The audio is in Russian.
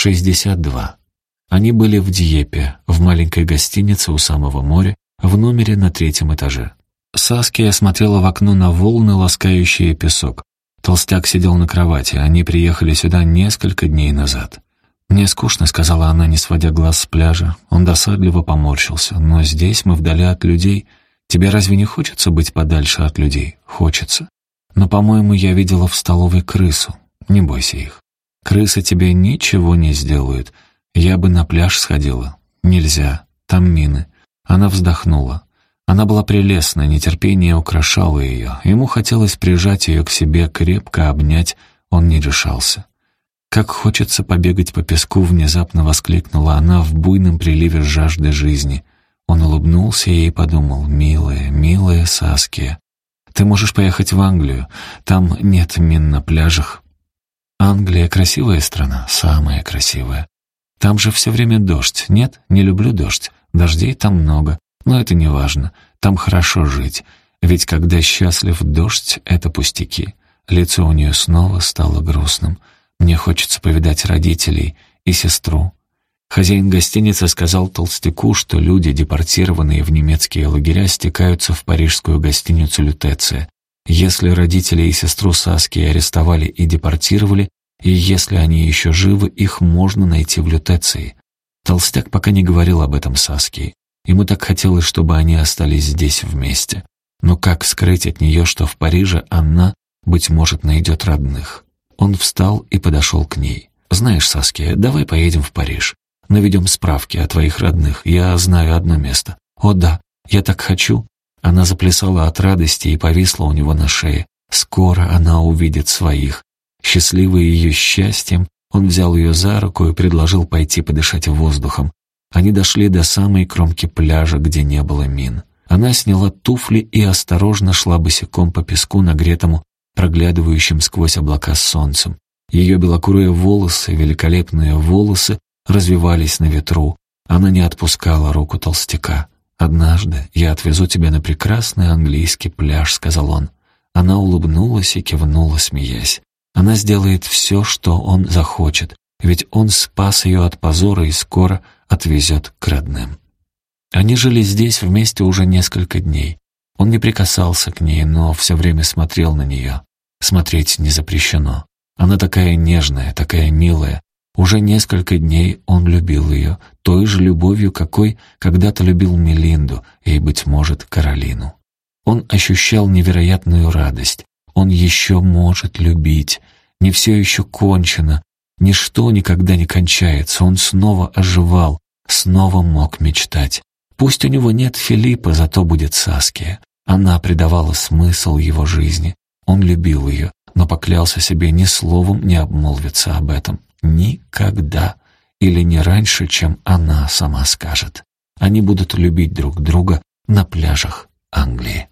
62. Они были в Диепе, в маленькой гостинице у самого моря, в номере на третьем этаже. Саския смотрела в окно на волны, ласкающие песок. Толстяк сидел на кровати, они приехали сюда несколько дней назад. «Мне скучно», — сказала она, не сводя глаз с пляжа. Он досадливо поморщился. «Но здесь мы вдали от людей. Тебе разве не хочется быть подальше от людей?» «Хочется. Но, по-моему, я видела в столовой крысу. Не бойся их. Крысы тебе ничего не сделают. Я бы на пляж сходила. Нельзя. Там мины». Она вздохнула. Она была прелестна, нетерпение украшало ее. Ему хотелось прижать ее к себе, крепко обнять, он не решался. «Как хочется побегать по песку!» — внезапно воскликнула она в буйном приливе жажды жизни. Он улыбнулся и подумал, «Милая, милая Саския, ты можешь поехать в Англию, там нет мин на пляжах». «Англия — красивая страна, самая красивая. Там же все время дождь. Нет, не люблю дождь. Дождей там много. Но это не важно. Там хорошо жить. Ведь когда счастлив дождь, это пустяки. Лицо у нее снова стало грустным. Мне хочется повидать родителей и сестру. Хозяин гостиницы сказал толстяку, что люди, депортированные в немецкие лагеря, стекаются в парижскую гостиницу «Лютеция». Если родителей и сестру Саски арестовали и депортировали, и если они еще живы, их можно найти в Лютеции. Толстяк пока не говорил об этом Саске. Ему так хотелось, чтобы они остались здесь вместе. Но как скрыть от нее, что в Париже она, быть может, найдет родных? Он встал и подошел к ней. «Знаешь, Саския, давай поедем в Париж. Наведем справки о твоих родных. Я знаю одно место». «О да, я так хочу». Она заплясала от радости и повисла у него на шее. Скоро она увидит своих. Счастливый ее счастьем, он взял ее за руку и предложил пойти подышать воздухом. Они дошли до самой кромки пляжа, где не было мин. Она сняла туфли и осторожно шла босиком по песку, нагретому, проглядывающим сквозь облака солнцем. Ее белокурые волосы, великолепные волосы, развивались на ветру. Она не отпускала руку толстяка. «Однажды я отвезу тебя на прекрасный английский пляж», — сказал он. Она улыбнулась и кивнула, смеясь. Она сделает все, что он захочет, ведь он спас ее от позора и скоро отвезет к родным. Они жили здесь вместе уже несколько дней. Он не прикасался к ней, но все время смотрел на нее. Смотреть не запрещено. Она такая нежная, такая милая. Уже несколько дней он любил ее, той же любовью, какой когда-то любил Мелинду и, быть может, Каролину. Он ощущал невероятную радость. Он еще может любить. Не все еще кончено, Ничто никогда не кончается, он снова оживал, снова мог мечтать. Пусть у него нет Филиппа, зато будет Саския. Она придавала смысл его жизни. Он любил ее, но поклялся себе ни словом не обмолвиться об этом. Никогда. Или не раньше, чем она сама скажет. Они будут любить друг друга на пляжах Англии.